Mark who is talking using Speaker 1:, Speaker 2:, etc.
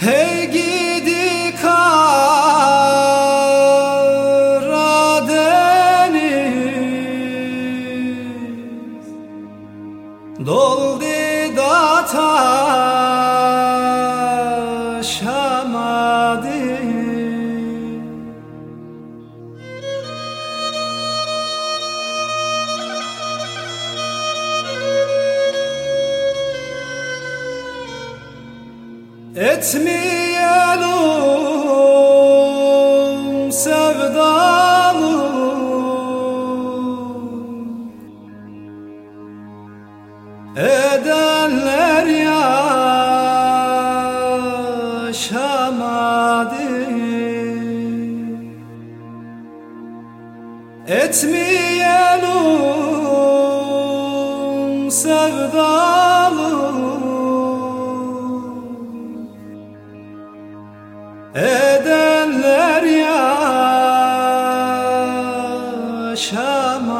Speaker 1: Hey gidi Karadeniz Doldu da taşamadı Etmeyelim sevdalı. Edenler yaşamadı. Etmeyelim sevdalı edenler yaşamaz.